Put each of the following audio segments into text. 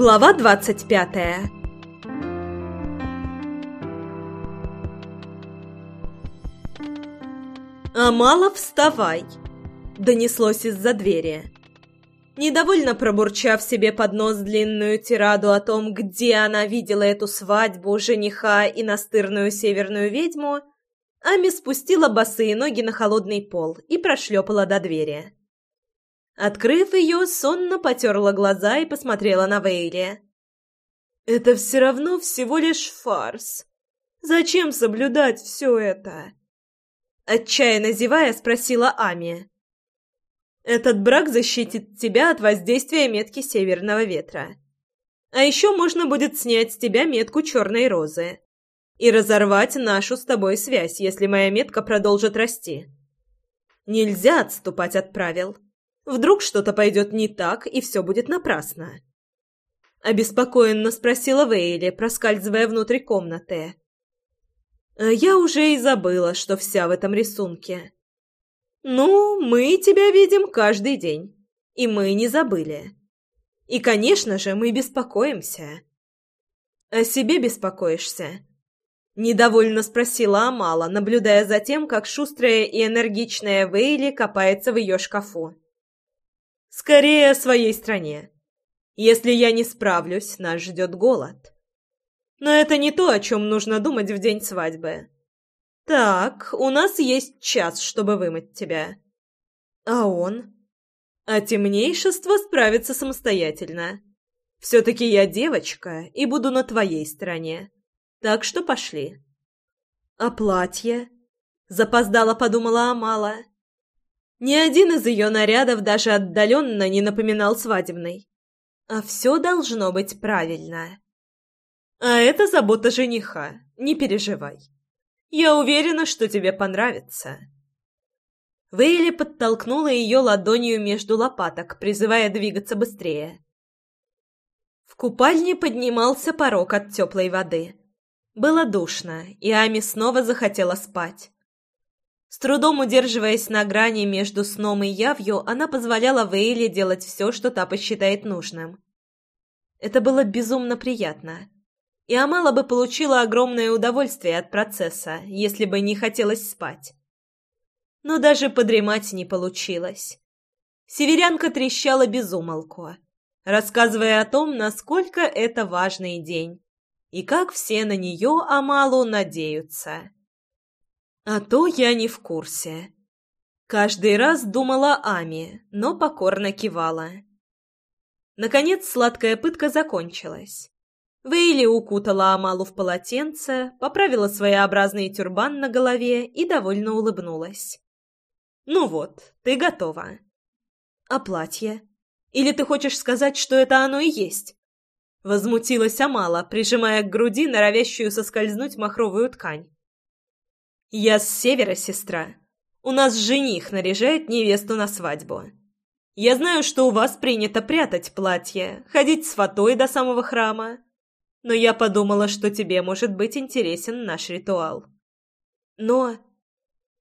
Глава двадцать пятая «Амала, вставай!» — донеслось из-за двери. Недовольно пробурчав себе под нос длинную тираду о том, где она видела эту свадьбу, жениха и настырную северную ведьму, Ами спустила босые ноги на холодный пол и прошлепала до двери. Открыв ее, сонно потерла глаза и посмотрела на Вейли. «Это все равно всего лишь фарс. Зачем соблюдать все это?» Отчаянно зевая, спросила Ами. «Этот брак защитит тебя от воздействия метки северного ветра. А еще можно будет снять с тебя метку черной розы и разорвать нашу с тобой связь, если моя метка продолжит расти. Нельзя отступать от правил. Вдруг что-то пойдет не так, и все будет напрасно». Обеспокоенно спросила Вейли, проскальзывая внутрь комнаты. А я уже и забыла, что вся в этом рисунке. Ну, мы тебя видим каждый день, и мы не забыли. И, конечно же, мы беспокоимся. О себе беспокоишься? Недовольно спросила Амала, наблюдая за тем, как шустрая и энергичная Вейли копается в ее шкафу. Скорее о своей стране. Если я не справлюсь, нас ждет голод. Но это не то, о чем нужно думать в день свадьбы. Так, у нас есть час, чтобы вымыть тебя. А он? А темнейшество справится самостоятельно. Все-таки я девочка и буду на твоей стороне. Так что пошли. А платье? Запоздала подумала Амала. Ни один из ее нарядов даже отдаленно не напоминал свадебный. А все должно быть правильно. А это забота жениха, не переживай. Я уверена, что тебе понравится. Вейли подтолкнула ее ладонью между лопаток, призывая двигаться быстрее. В купальне поднимался порог от теплой воды. Было душно, и Ами снова захотела спать. С трудом удерживаясь на грани между сном и явью, она позволяла Вейли делать все, что та посчитает нужным. Это было безумно приятно и Амала бы получила огромное удовольствие от процесса, если бы не хотелось спать. Но даже подремать не получилось. Северянка трещала без умолку, рассказывая о том, насколько это важный день, и как все на нее, Амалу, надеются. А то я не в курсе. Каждый раз думала Ами, но покорно кивала. Наконец сладкая пытка закончилась. Вейли укутала Амалу в полотенце, поправила своеобразный тюрбан на голове и довольно улыбнулась. «Ну вот, ты готова». «А платье? Или ты хочешь сказать, что это оно и есть?» Возмутилась Амала, прижимая к груди норовящую соскользнуть махровую ткань. «Я с севера, сестра. У нас жених наряжает невесту на свадьбу. Я знаю, что у вас принято прятать платье, ходить с фатой до самого храма, но я подумала, что тебе может быть интересен наш ритуал. Но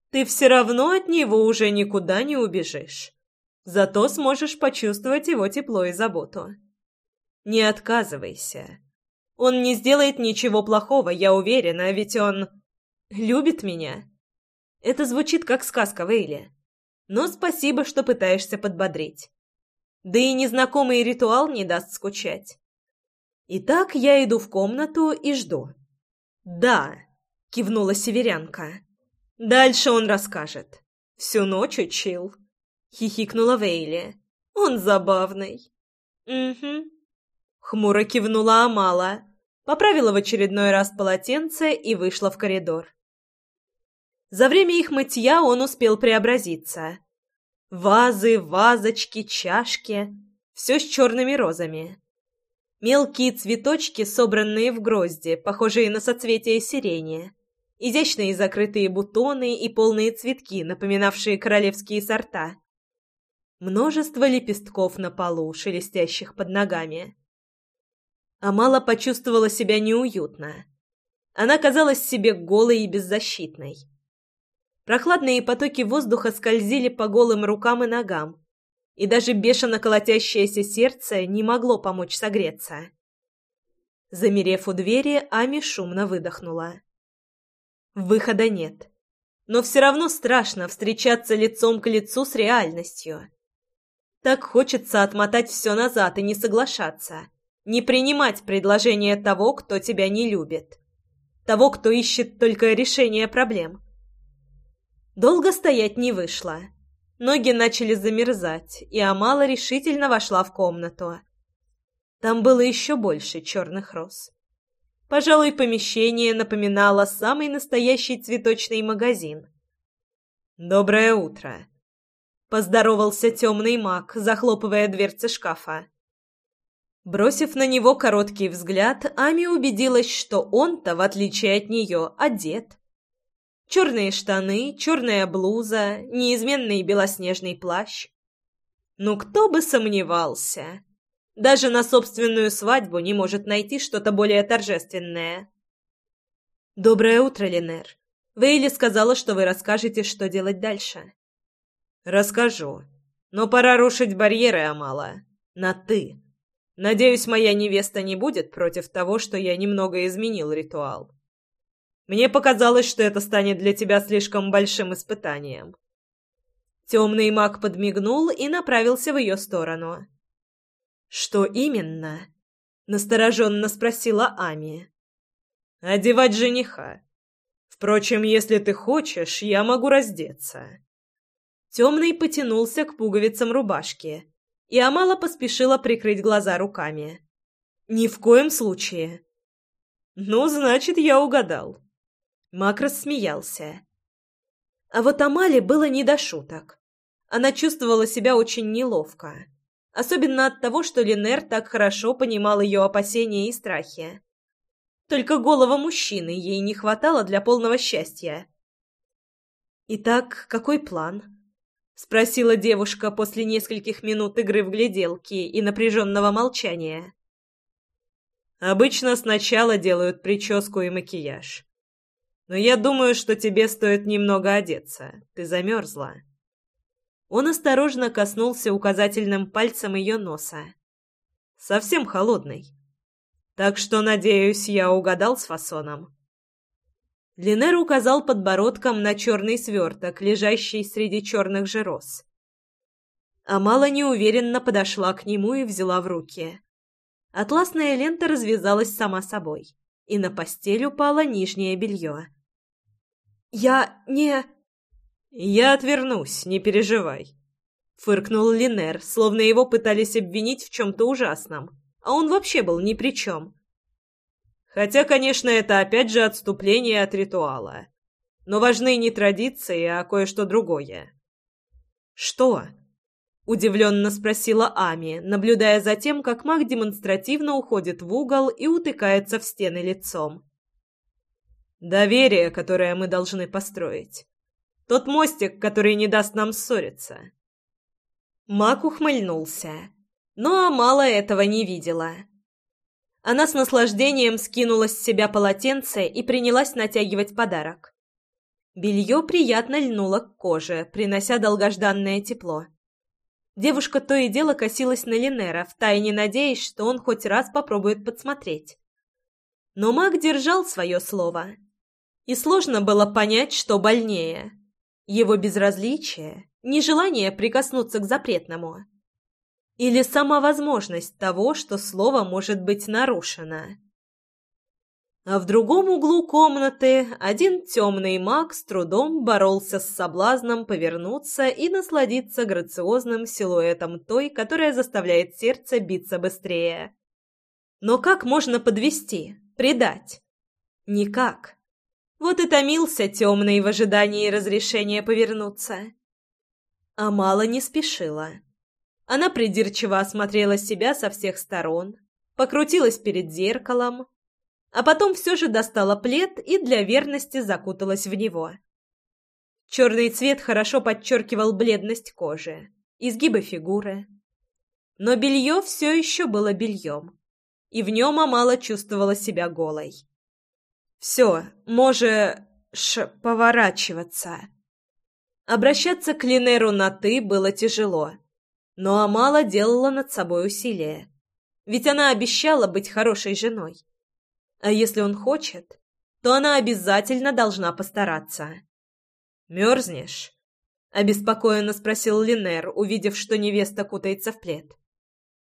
ты все равно от него уже никуда не убежишь. Зато сможешь почувствовать его тепло и заботу. Не отказывайся. Он не сделает ничего плохого, я уверена, ведь он любит меня. Это звучит как сказка Вейли. Но спасибо, что пытаешься подбодрить. Да и незнакомый ритуал не даст скучать. Итак, я иду в комнату и жду. «Да», — кивнула северянка. «Дальше он расскажет. Всю ночь учил», — хихикнула Вейли. «Он забавный». «Угу». Хмуро кивнула Амала, поправила в очередной раз полотенце и вышла в коридор. За время их мытья он успел преобразиться. Вазы, вазочки, чашки — все с черными розами. Мелкие цветочки, собранные в грозди, похожие на соцветия сирени. Изящные закрытые бутоны и полные цветки, напоминавшие королевские сорта. Множество лепестков на полу, шелестящих под ногами. Амала почувствовала себя неуютно. Она казалась себе голой и беззащитной. Прохладные потоки воздуха скользили по голым рукам и ногам, и даже бешено колотящееся сердце не могло помочь согреться. Замерев у двери, Ами шумно выдохнула. Выхода нет. Но все равно страшно встречаться лицом к лицу с реальностью. Так хочется отмотать все назад и не соглашаться, не принимать предложение того, кто тебя не любит, того, кто ищет только решение проблем. Долго стоять не вышло. Ноги начали замерзать, и Амала решительно вошла в комнату. Там было еще больше черных роз. Пожалуй, помещение напоминало самый настоящий цветочный магазин. «Доброе утро!» — поздоровался темный маг, захлопывая дверцы шкафа. Бросив на него короткий взгляд, Ами убедилась, что он-то, в отличие от нее, одет. Черные штаны, черная блуза, неизменный белоснежный плащ. Ну кто бы сомневался! Даже на собственную свадьбу не может найти что-то более торжественное. «Доброе утро, Линер. Вейли сказала, что вы расскажете, что делать дальше». «Расскажу. Но пора рушить барьеры, Амала. На «ты». Надеюсь, моя невеста не будет против того, что я немного изменил ритуал. Мне показалось, что это станет для тебя слишком большим испытанием». Темный маг подмигнул и направился в ее сторону. «Что именно?» — настороженно спросила Ами. «Одевать жениха. Впрочем, если ты хочешь, я могу раздеться». Темный потянулся к пуговицам рубашки, и Амала поспешила прикрыть глаза руками. «Ни в коем случае». «Ну, значит, я угадал». Мак рассмеялся. А вот Амале было не до шуток. Она чувствовала себя очень неловко. Особенно от того, что Линер так хорошо понимал ее опасения и страхи. Только голого мужчины ей не хватало для полного счастья. «Итак, какой план?» — спросила девушка после нескольких минут игры в гляделки и напряженного молчания. «Обычно сначала делают прическу и макияж. Но я думаю, что тебе стоит немного одеться. Ты замерзла». Он осторожно коснулся указательным пальцем ее носа. Совсем холодный. Так что, надеюсь, я угадал с фасоном. Линер указал подбородком на черный сверток, лежащий среди черных же роз. Амала неуверенно подошла к нему и взяла в руки. Атласная лента развязалась сама собой, и на постель упало нижнее белье. «Я не...» «Я отвернусь, не переживай», — фыркнул Линер, словно его пытались обвинить в чем-то ужасном, а он вообще был ни при чем. Хотя, конечно, это опять же отступление от ритуала. Но важны не традиции, а кое-что другое. «Что?» — удивленно спросила Ами, наблюдая за тем, как маг демонстративно уходит в угол и утыкается в стены лицом. «Доверие, которое мы должны построить. Тот мостик, который не даст нам ссориться». Мак ухмыльнулся, но Амала этого не видела. Она с наслаждением скинула с себя полотенце и принялась натягивать подарок. Белье приятно льнуло к коже, принося долгожданное тепло. Девушка то и дело косилась на Линера, втайне надеясь, что он хоть раз попробует подсмотреть. Но маг держал свое слово. И сложно было понять, что больнее его безразличие, нежелание прикоснуться к запретному. Или сама возможность того, что слово может быть нарушено. А в другом углу комнаты один темный маг с трудом боролся с соблазном повернуться и насладиться грациозным силуэтом той, которая заставляет сердце биться быстрее. Но как можно подвести, предать? Никак. Вот и томился темный в ожидании разрешения повернуться. А мало не спешила. Она придирчиво осмотрела себя со всех сторон, покрутилась перед зеркалом, а потом все же достала плед и для верности закуталась в него. Черный цвет хорошо подчеркивал бледность кожи, изгибы фигуры. Но белье все еще было бельем, и в нем Амала чувствовала себя голой. Все, можешь поворачиваться. Обращаться к Линеру на «ты» было тяжело. Но Амала делала над собой усилие. Ведь она обещала быть хорошей женой. А если он хочет, то она обязательно должна постараться. «Мерзнешь?» — обеспокоенно спросил Линер, увидев, что невеста кутается в плед.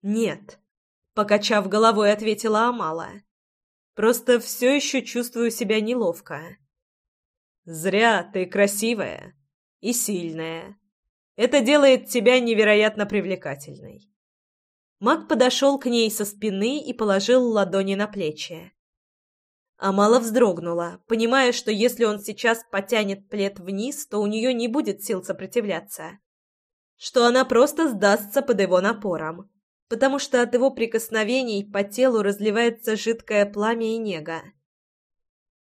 «Нет», — покачав головой, ответила Амала. «Просто все еще чувствую себя неловко». «Зря ты красивая и сильная. Это делает тебя невероятно привлекательной». Маг подошел к ней со спины и положил ладони на плечи. Амала вздрогнула, понимая, что если он сейчас потянет плед вниз, то у нее не будет сил сопротивляться. Что она просто сдастся под его напором, потому что от его прикосновений по телу разливается жидкое пламя и нега.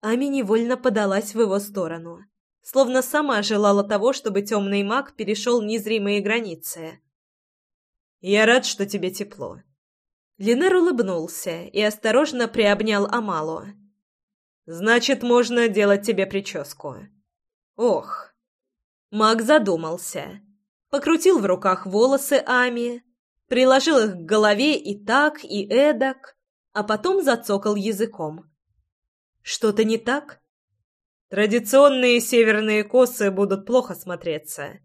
Ами невольно подалась в его сторону, словно сама желала того, чтобы темный маг перешел незримые границы. «Я рад, что тебе тепло». Линер улыбнулся и осторожно приобнял Амалу. Значит, можно делать тебе прическу. Ох. Маг задумался. Покрутил в руках волосы Ами, приложил их к голове и так, и эдак, а потом зацокал языком. Что-то не так? Традиционные северные косы будут плохо смотреться.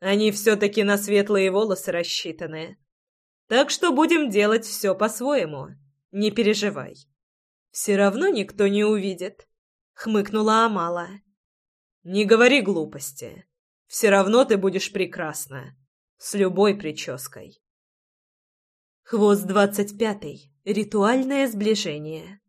Они все-таки на светлые волосы рассчитаны. Так что будем делать все по-своему. Не переживай. «Все равно никто не увидит», — хмыкнула Амала. «Не говори глупости. Все равно ты будешь прекрасна. С любой прической». Хвост двадцать пятый. Ритуальное сближение.